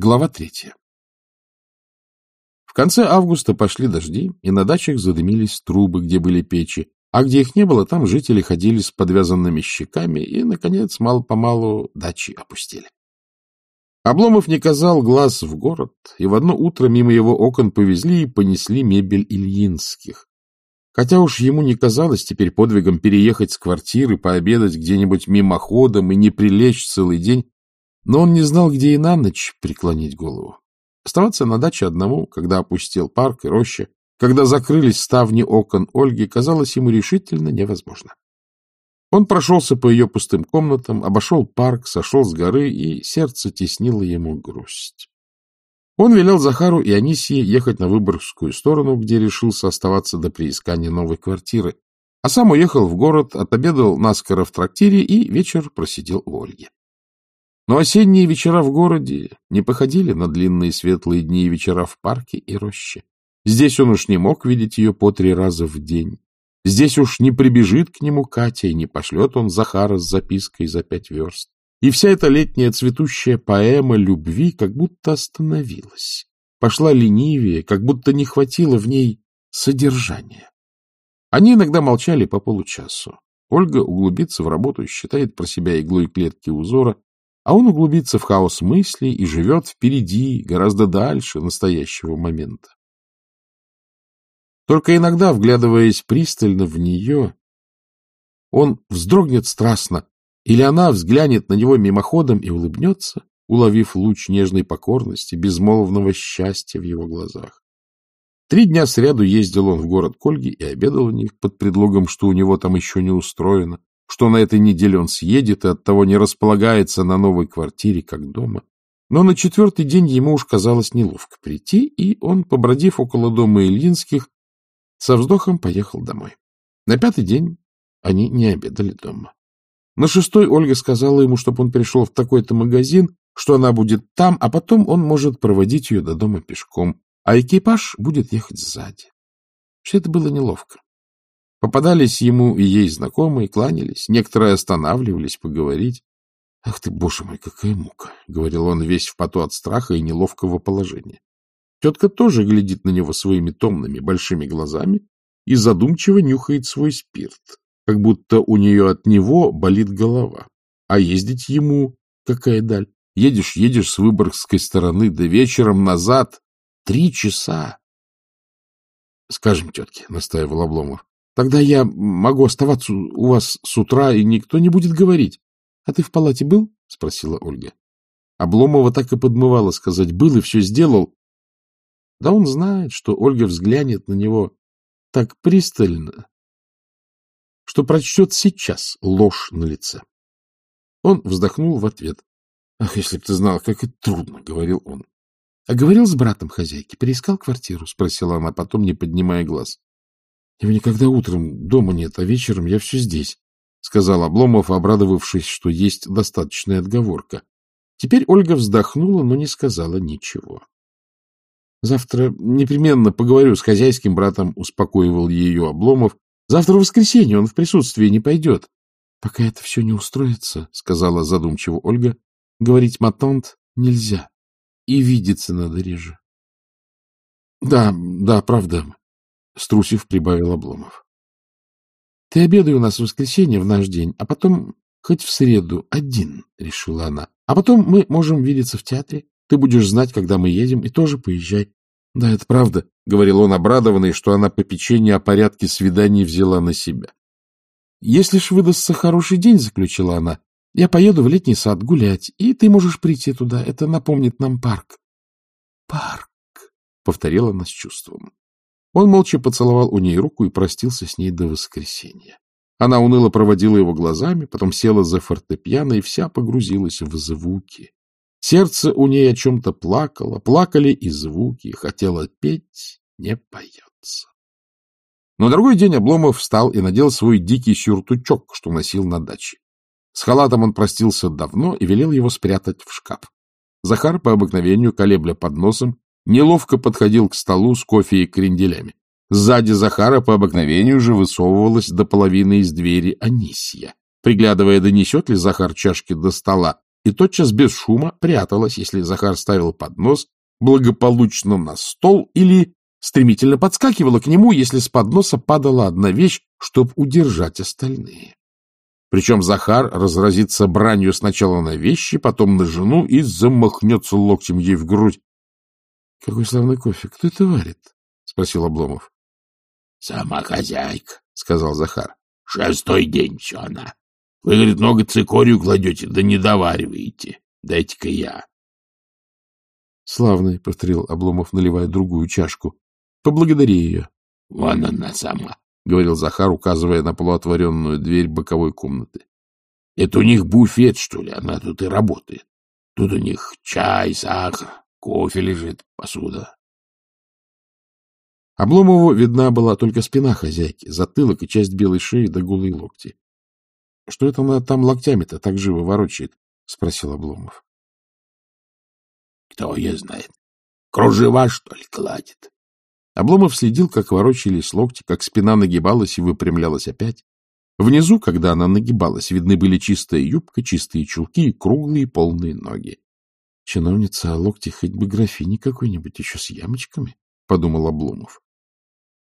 Глава третья. В конце августа пошли дожди, и на дачах задымились трубы, где были печи, а где их не было, там жители ходили с подвязанными щеками, и, наконец, мало-помалу дачи опустили. Обломов не казал глаз в город, и в одно утро мимо его окон повезли и понесли мебель Ильинских. Хотя уж ему не казалось теперь подвигом переехать с квартиры, пообедать где-нибудь мимоходом и не прилечь целый день, но он не знал, где и на ночь преклонить голову. Оставаться на даче одному, когда опустел парк и роща, когда закрылись ставни окон Ольги, казалось ему решительно невозможно. Он прошелся по ее пустым комнатам, обошел парк, сошел с горы, и сердце теснило ему грусть. Он велел Захару и Анисии ехать на Выборгскую сторону, где решился оставаться до приискания новой квартиры, а сам уехал в город, отобедал наскоро в трактире и вечер просидел у Ольги. Но осенние вечера в городе не походили на длинные светлые дни и вечера в парке и роще. Здесь он уж не мог видеть ее по три раза в день. Здесь уж не прибежит к нему Катя и не пошлет он Захара с запиской за пять верст. И вся эта летняя цветущая поэма любви как будто остановилась, пошла ленивее, как будто не хватило в ней содержания. Они иногда молчали по получасу. Ольга углубится в работу, считает про себя иглой клетки узора, а он углубится в хаос мыслей и живет впереди, гораздо дальше настоящего момента. Только иногда, вглядываясь пристально в нее, он вздрогнет страстно, или она взглянет на него мимоходом и улыбнется, уловив луч нежной покорности, безмолвного счастья в его глазах. Три дня сряду ездил он в город Кольги и обедал у них под предлогом, что у него там еще не устроено, что на этой неделе он съедет и оттого не располагается на новой квартире, как дома. Но на четвертый день ему уж казалось неловко прийти, и он, побродив около дома Ильинских, со вздохом поехал домой. На пятый день они не обедали дома. На шестой Ольга сказала ему, чтобы он пришел в такой-то магазин, что она будет там, а потом он может проводить ее до дома пешком, а экипаж будет ехать сзади. Все это было неловко. Попадались ему и ей знакомые, кланялись, некоторые останавливались поговорить. — Ах ты, боже мой, какая мука! — говорил он весь в поту от страха и неловкого положения. Тетка тоже глядит на него своими томными большими глазами и задумчиво нюхает свой спирт, как будто у нее от него болит голова. А ездить ему какая даль? Едешь, едешь с Выборгской стороны, да вечером назад. Три часа. — Скажем тетке, — настаивал Обломов, Тогда я могу оставаться у вас с утра, и никто не будет говорить. — А ты в палате был? — спросила Ольга. Обломова так и подмывала сказать «был» и все сделал. Да он знает, что Ольга взглянет на него так пристально, что прочтет сейчас ложь на лице. Он вздохнул в ответ. — Ах, если б ты знал, как это трудно, — говорил он. — А говорил с братом хозяйки, переискал квартиру? — спросила она потом, не поднимая глаз. Его никогда утром дома нет, а вечером я все здесь, — сказал Обломов, обрадовавшись, что есть достаточная отговорка. Теперь Ольга вздохнула, но не сказала ничего. — Завтра непременно поговорю с хозяйским братом, — успокоивал ее Обломов. — Завтра воскресенье, он в присутствии не пойдет. — Пока это все не устроится, — сказала задумчиво Ольга, — говорить матант нельзя. И видеться надо реже. — Да, да, правда, Струсив прибавил Обломов. — Ты обедай у нас в воскресенье в наш день, а потом хоть в среду один, — решила она. — А потом мы можем видеться в театре. Ты будешь знать, когда мы едем, и тоже поезжай. — Да, это правда, — говорил он, обрадованный, что она по печенье о порядке свиданий взяла на себя. — Если ж выдастся хороший день, — заключила она, — я поеду в летний сад гулять, и ты можешь прийти туда. Это напомнит нам парк. — Парк, — повторила она с чувством. Он молча поцеловал у ней руку и простился с ней до воскресенья. Она уныло проводила его глазами, потом села за фортепиано и вся погрузилась в звуки. Сердце у ней о чем-то плакало, плакали и звуки, хотела петь, не поется. На другой день Обломов встал и надел свой дикий сюртучок, что носил на даче. С халатом он простился давно и велел его спрятать в шкаф. Захар, по обыкновению, колебля под носом, неловко подходил к столу с кофе и кренделями. Сзади Захара по обыкновению же высовывалась до половины из двери Анисия, приглядывая, донесет ли Захар чашки до стола, и тотчас без шума пряталась, если Захар ставил поднос благополучно на стол или стремительно подскакивала к нему, если с подноса падала одна вещь, чтобы удержать остальные. Причем Захар разразится бранью сначала на вещи, потом на жену и замахнется локтем ей в грудь. — Какой славный кофе! Кто это варит? — спросил Обломов. — Сама хозяйка, — сказал Захар. — Шестой день все она. Вы, говорит, много цикорию кладете, да не довариваете. Дайте-ка я. — Славный, — повторил Обломов, наливая другую чашку. — Поблагодари ее. — Вон она сама, — говорил Захар, указывая на полуотворенную дверь боковой комнаты. — Это у них буфет, что ли? Она тут и работает. Тут у них чай, сахар, кофе лежит, посуда. Обломову видна была только спина хозяйки, затылок и часть белой шеи да голые локти. — Что это она там локтями-то так живо ворочает? — спросил Обломов. — Кто ее знает? Кружева, что ли, кладет? Обломов следил, как ворочались локти, как спина нагибалась и выпрямлялась опять. Внизу, когда она нагибалась, видны были чистая юбка, чистые чулки и круглые полные ноги. Чиновница, а локти хоть бы графини какой-нибудь, еще с ямочками, — подумал Обломов.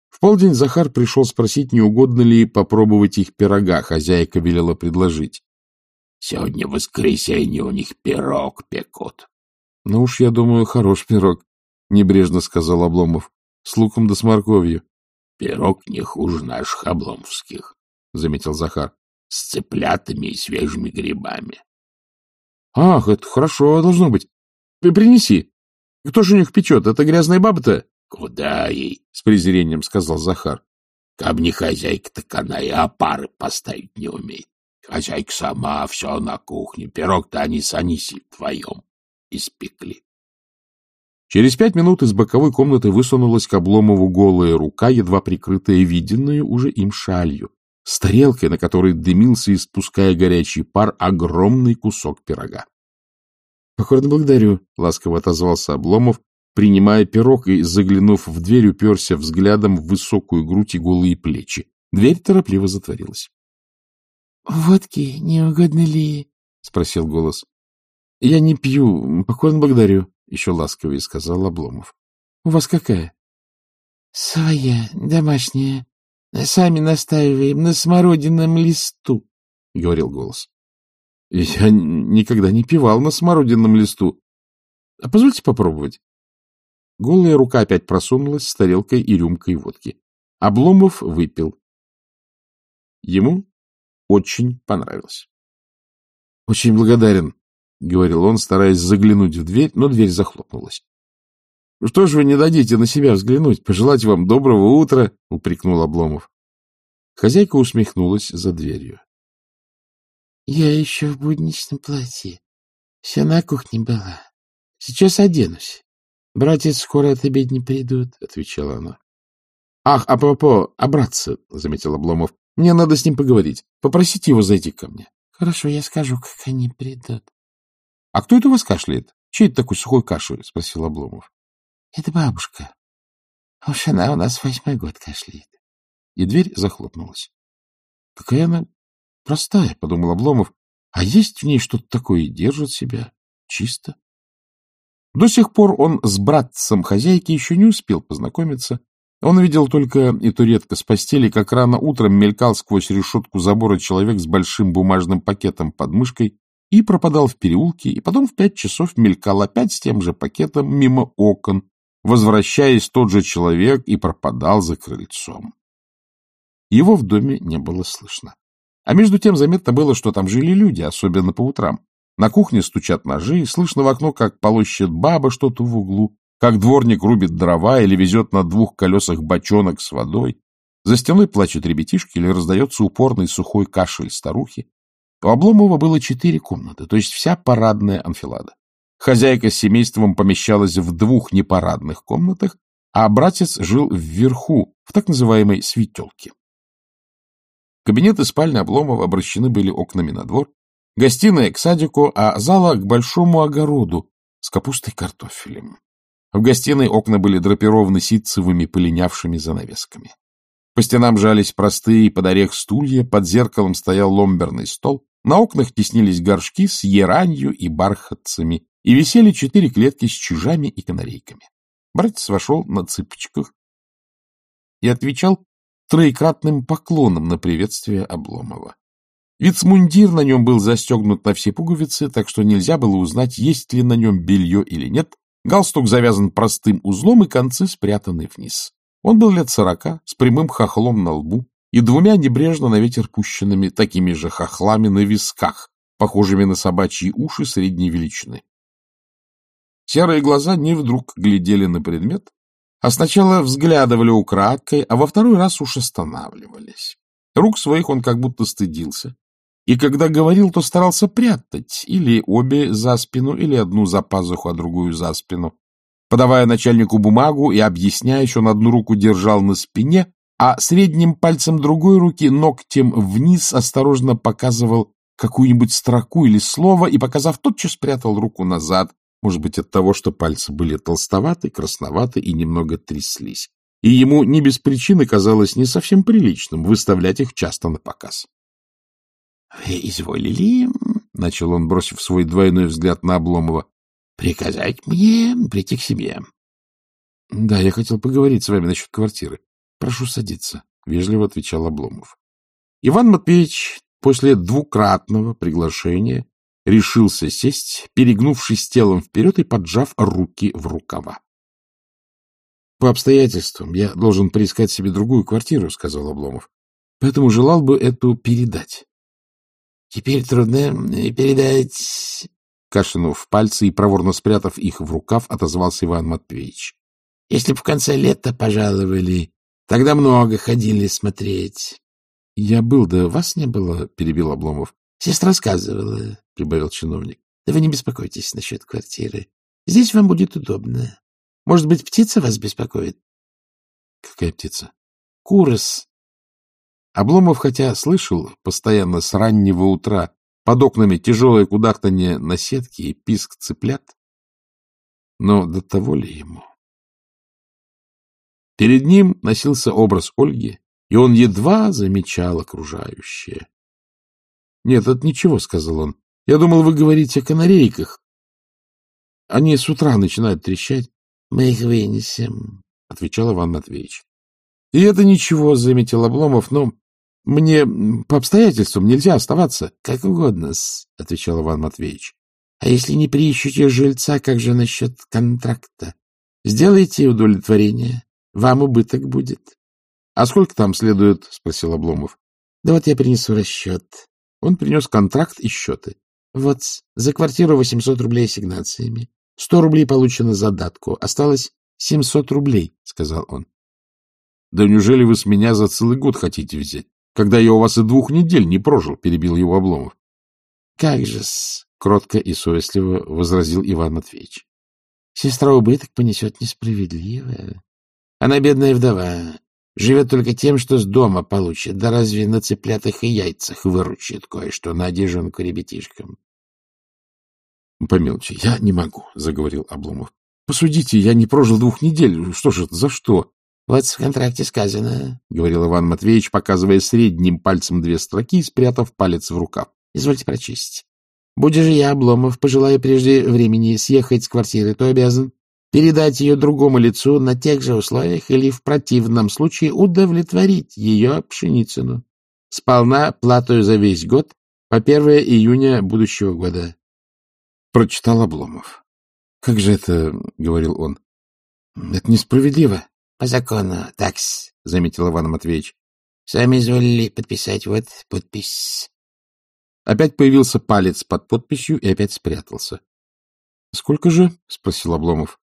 В полдень Захар пришел спросить, не угодно ли попробовать их пирога. Хозяйка велела предложить. — Сегодня воскресенье, у них пирог пекут. — Ну уж, я думаю, хорош пирог, — небрежно сказал Обломов. — С луком да с морковью. — Пирог не хуже наших обломовских, — заметил Захар. — С цыплятами и свежими грибами. — Ах, это хорошо должно быть. Принеси. Кто же у них печет? Это грязная баба-то? — Куда ей? — с презрением сказал Захар. — Каб не хозяйка, так она и опары поставить не умеет. Хозяйка сама все на кухне. Пирог-то они с Анисием твоем испекли. Через пять минут из боковой комнаты высунулась к Обломову голая рука, едва прикрытая виденную уже им шалью, с тарелкой, на которой дымился, испуская горячий пар, огромный кусок пирога. — Покорно благодарю, — ласково отозвался Обломов, принимая пирог и, заглянув в дверь, уперся взглядом в высокую грудь и голые плечи. Дверь торопливо затворилась. — Водки не угодно ли? — спросил голос. — Я не пью, покорно благодарю, — еще ласковее сказал Обломов. — У вас какая? — Своя, домашняя. Сами настаиваем на смородином листу, — говорил голос. — Я никогда не пивал на смородином листу. А позвольте попробовать. Голая рука опять просунулась с тарелкой и рюмкой водки. Обломов выпил. Ему очень понравилось. — Очень благодарен, — говорил он, стараясь заглянуть в дверь, но дверь захлопнулась. — Что ж вы не дадите на себя взглянуть? Пожелать вам доброго утра, — упрекнул Обломов. Хозяйка усмехнулась за дверью. — Я еще в будничном платье. Все на кухне была. Сейчас оденусь. — Братец скоро от обед не придут, — отвечала она. — Ах, апропо, а братца, — заметил Обломов, — мне надо с ним поговорить. Попросите его зайти ко мне. — Хорошо, я скажу, как они придут. — А кто это у вас кашляет? Чей это такой сухой кашель? — спросил Обломов. — Это бабушка. Уж она у нас восьмой год кашляет. И дверь захлопнулась. — Какая она простая, — подумал Обломов. — А есть в ней что-то такое, держит себя чисто. До сих пор он с братцем хозяйки еще не успел познакомиться. Он видел только, и то редко с постели, как рано утром мелькал сквозь решетку забора человек с большим бумажным пакетом под мышкой и пропадал в переулке, и потом в пять часов мелькал опять с тем же пакетом мимо окон, возвращаясь тот же человек и пропадал за крыльцом. Его в доме не было слышно. А между тем заметно было, что там жили люди, особенно по утрам. На кухне стучат ножи, слышно в окно, как полощет баба что-то в углу, как дворник рубит дрова или везет на двух колесах бочонок с водой. За стеной плачут ребятишки или раздается упорный сухой кашель старухи. У Обломова было четыре комнаты, то есть вся парадная анфилада. Хозяйка с семейством помещалась в двух непарадных комнатах, а братец жил вверху, в так называемой светелке. Кабинет и спальня Обломова обращены были окнами на двор, Гостиная к садику, а зала к большому огороду с капустой и картофелем. В гостиной окна были драпированы ситцевыми полинявшими занавесками. По стенам жались простые под орех стулья, под зеркалом стоял ломберный стол, На окнах теснились горшки с еранью и бархатцами, и висели четыре клетки с чужами и канарейками. Братец вошел на цыпочках и отвечал троекратным поклоном на приветствие Обломова. Вицмундир на нем был застегнут на все пуговицы, так что нельзя было узнать, есть ли на нем белье или нет. Галстук завязан простым узлом и концы спрятаны вниз. Он был лет сорока, с прямым хохлом на лбу и двумя небрежно на ветер пущенными такими же хохлами на висках, похожими на собачьи уши средней величины. Серые глаза не вдруг глядели на предмет, а сначала взглядывали украдкой, а во второй раз уж останавливались. Рук своих он как будто стыдился, и когда говорил, то старался прятать или обе за спину, или одну за пазуху, а другую за спину. Подавая начальнику бумагу и объясняя, он одну руку держал на спине, а средним пальцем другой руки ногтем вниз осторожно показывал какую-нибудь строку или слово и, показав, тотчас спрятал руку назад, может быть, от того, что пальцы были толстоваты, красноваты и немного тряслись. И ему не без причины казалось не совсем приличным выставлять их часто на показ. — Вы изволили, — начал он, бросив свой двойной взгляд на Обломова, — приказать мне прийти к себе. — Да, я хотел поговорить с вами насчет квартиры. Прошу садиться, — вежливо отвечал Обломов. Иван Матвеевич после двукратного приглашения решился сесть, перегнувшись телом вперед и поджав руки в рукава. — По обстоятельствам я должен приискать себе другую квартиру, — сказал Обломов. — Поэтому желал бы эту передать. — Теперь трудно передать... Кашлянув пальцы и проворно спрятав их в рукав, отозвался Иван Матвеевич. — Если б в конце лета пожаловали, тогда много ходили смотреть. — Я был, да вас не было, — перебил Обломов. — Сестра сказывала, — прибавил чиновник. — Да вы не беспокойтесь насчет квартиры. Здесь вам будет удобно. Может быть, птица вас беспокоит? — Какая птица? — Курос. Обломов, хотя слышал постоянно с раннего утра под окнами тяжелое кудахтанье на сетке и писк цыплят, но до того ли ему? Перед ним носился образ Ольги, и он едва замечал окружающее. — Нет, это ничего, — сказал он. — Я думал, вы говорите о канарейках. Они с утра начинают трещать. — Мы их вынесем, — отвечал Иван Матвеевич. — И это ничего, — заметил Обломов, — но мне по обстоятельствам нельзя оставаться. — Как угодно, — отвечал Иван Матвеевич. — А если не приищете жильца, как же насчет контракта? Сделайте удовлетворение. Вам убыток будет. — А сколько там следует? — спросил Обломов. — Да вот я принесу расчет. Он принес контракт и счеты. — Вот, за квартиру 800 рублей ассигнациями. Сто рублей получено задатку. Осталось семьсот рублей, — сказал он. — Да неужели вы с меня за целый год хотите взять, когда я у вас и двух недель не прожил? — перебил его Обломов. — Как же-с, — кротко и совестливо возразил Иван Матвеевич. — Сестра убыток понесет несправедливо. Она бедная вдова, живет только тем, что с дома получит, да разве на цыплятах и яйцах выручит кое-что на одежонку ребятишкам. — Помилуйте, я не могу, — заговорил Обломов. — Посудите, я не прожил двух недель. Что же это, за что? — Вот в контракте сказано, — говорил Иван Матвеевич, показывая средним пальцем две строки и спрятав палец в рукав. — Извольте прочесть. Будь же я, Обломов, пожелаю прежде времени съехать с квартиры, то обязан передать ее другому лицу на тех же условиях или в противном случае удовлетворить ее Пшеницыну. Сполна платою за весь год по 1 июня будущего года прочитал Обломов. — Как же это, — говорил он, — это несправедливо. — По закону такс, — заметил Иван Матвеевич. — Сами изволили подписать, вот подпись. Опять появился палец под подписью и опять спрятался. — Сколько же? — спросил Обломов.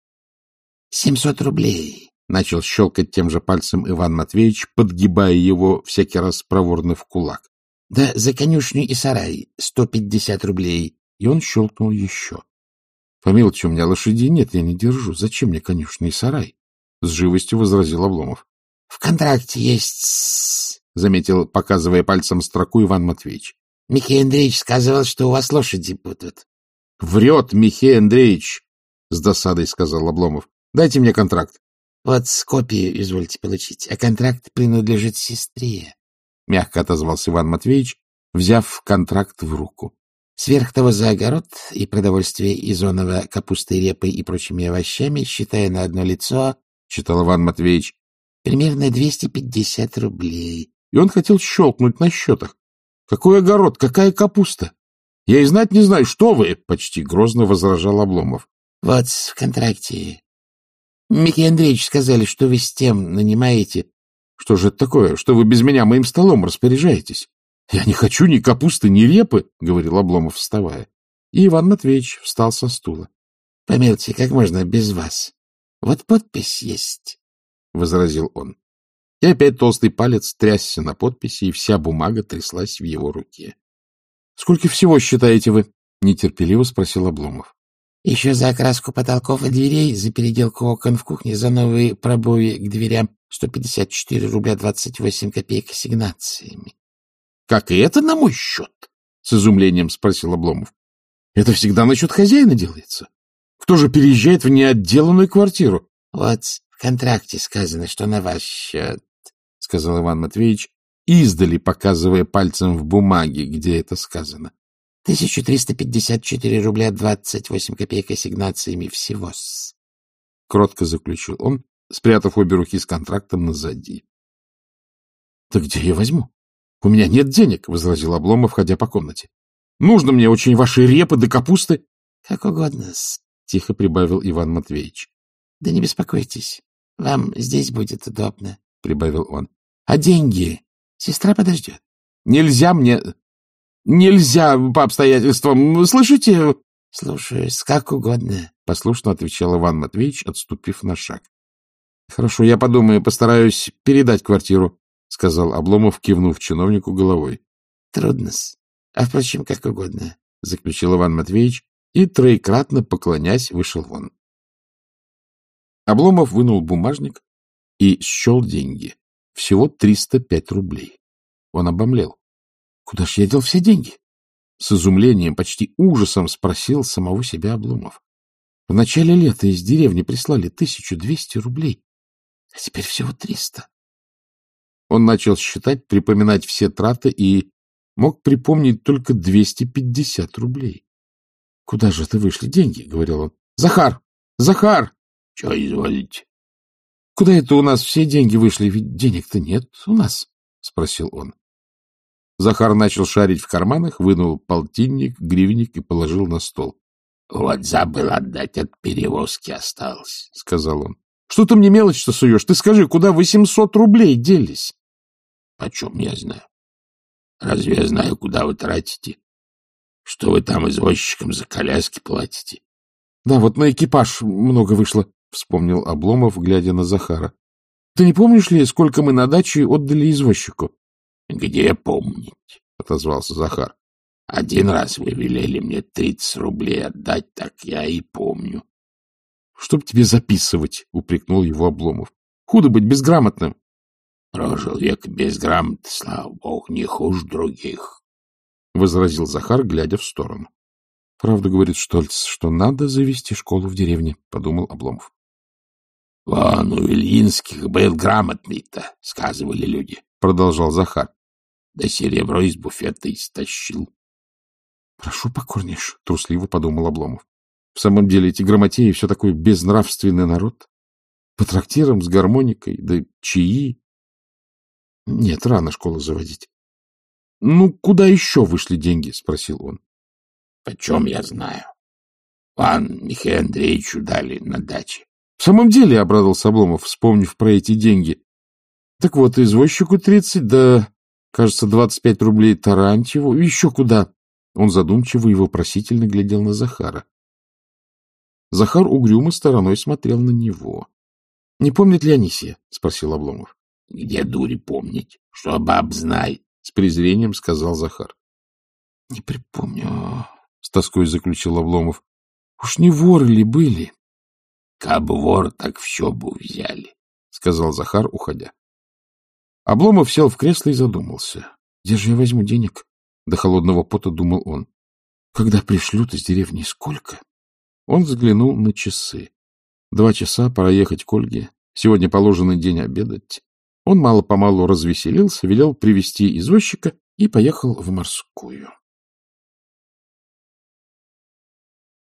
— Семьсот рублей, — начал щелкать тем же пальцем Иван Матвеевич, подгибая его всякий раз проворно в кулак. — Да за конюшню и сарай сто пятьдесят рублей, и он щелкнул еще. — Помилуйте, у меня лошадей нет, я не держу. Зачем мне конюшный сарай? — с живостью возразил Обломов. — В контракте есть, — заметил, показывая пальцем строку Иван Матвеевич. — Михаил Андреевич сказывал, что у вас лошади будут. — Врет Михаил Андреевич, — с досадой сказал Обломов. — Дайте мне контракт. — Вот копию извольте получить, а контракт принадлежит сестре. — мягко отозвался Иван Матвеевич, взяв контракт в руку. Сверх того за огород и продовольствие из оного капустой, репой и прочими овощами, считая на одно лицо, — читал Иван Матвеевич, — примерно 250 рублей. И он хотел щелкнуть на счетах. Какой огород, какая капуста? Я и знать не знаю, что вы, — почти грозно возражал Обломов. — Вот в контракте. Михаил Андреевич сказали, что вы с тем нанимаете. — Что же это такое? Что вы без меня моим столом распоряжаетесь? — Я не хочу ни капусты, ни репы, — говорил Обломов, вставая. И Иван Матвеевич встал со стула. — Помилуйте, как можно без вас? Вот подпись есть, — возразил он. И опять толстый палец трясся на подписи, и вся бумага тряслась в его руке. — Сколько всего считаете вы? — нетерпеливо спросил Обломов. — Еще за окраску потолков и дверей, за переделку окон в кухне, за новые пробои к дверям 154 рубля 28 копеек ассигнациями. — Как и это на мой счет? — с изумлением спросил Обломов. — Это всегда насчет хозяина делается. Кто же переезжает в неотделанную квартиру? — Вот в контракте сказано, что на ваш счет, — сказал Иван Матвеевич, издали показывая пальцем в бумаге, где это сказано. — 1354 рубля 28 копеек ассигнациями всего-с. Кротко заключил он, спрятав обе руки с контрактом назади. — Так где я возьму? — У меня нет денег, — возразил Обломов, входя по комнате. — Нужно мне очень ваши репы да капусты. — Как угодно, — тихо прибавил Иван Матвеевич. — Да не беспокойтесь, вам здесь будет удобно, — прибавил он. — А деньги? Сестра подождет. — Нельзя мне... Нельзя по обстоятельствам. Слышите? — Слушаюсь, как угодно, — послушно отвечал Иван Матвеевич, отступив на шаг. — Хорошо, я подумаю, постараюсь передать квартиру. — сказал Обломов, кивнув чиновнику головой. — Трудно-с. А, впрочем, как угодно, — заключил Иван Матвеевич и, троекратно поклонясь, вышел вон. Обломов вынул бумажник и счел деньги. Всего 305 рублей. Он обомлел. — Куда ж я дел все деньги? С изумлением, почти ужасом спросил самого себя Обломов. В начале лета из деревни прислали 1200 рублей, а теперь всего 300. Он начал считать, припоминать все траты и мог припомнить только 250 рублей. — Куда же это вышли деньги? — говорил он. — Захар! Захар! — Чего изволите? — Куда это у нас все деньги вышли? Ведь денег-то нет у нас, — спросил он. Захар начал шарить в карманах, вынул полтинник, гривенник и положил на стол. — Вот забыл отдать, от перевозки осталось, — сказал он. — Что ты мне мелочь-то суешь? Ты скажи, куда восемьсот рублей делись? Почем я знаю? Разве я знаю, куда вы тратите? Что вы там извозчикам за коляски платите? — Да, вот на экипаж много вышло, — вспомнил Обломов, глядя на Захара. — Ты не помнишь ли, сколько мы на даче отдали извозчику? — Где помнить? — отозвался Захар. — Один раз вы велели мне тридцать рублей отдать, так я и помню. — Чтоб тебе записывать, — упрекнул его Обломов. — Худо быть безграмотным. Прожил век без грамот, слава богу, не хуже других, — возразил Захар, глядя в сторону. — Правда, говорит Штольц, что надо завести школу в деревне, — подумал Обломов. — Вон у Ильинских был грамотный-то, — сказывали люди, — продолжал Захар. Да серебро из буфета истощил. — Прошу покорнейше, — трусливо подумал Обломов. В самом деле эти грамотеи все такой безнравственный народ. По трактирам с гармоникой, да чаи, нет, рано школу заводить. — Ну, куда еще вышли деньги? — спросил он. — Почем я знаю? Пан Михаил Андреевичу дали на даче. — В самом деле, — обрадовался Обломов, вспомнив про эти деньги. — Так вот, извозчику тридцать, да, кажется, двадцать пять рублей Тарантьеву. Еще куда? Он задумчиво и вопросительно глядел на Захара. Захар угрюмо стороной смотрел на него. — Не помнит ли Анисия? — спросил Обломов. — Где дури помнить, что баб знает, — с презрением сказал Захар. — Не припомню, — с тоской заключил Обломов. — Уж не воры ли были? — Каб вор, так все бы взяли, — сказал Захар, уходя. Обломов сел в кресло и задумался. Где же я возьму денег? До холодного пота думал он. Когда пришлют из деревни, сколько? Он взглянул на часы. Два часа, пора ехать к Ольге. Сегодня положенный день обедать. Он мало-помалу развеселился, велел привести извозчика и поехал в морскую.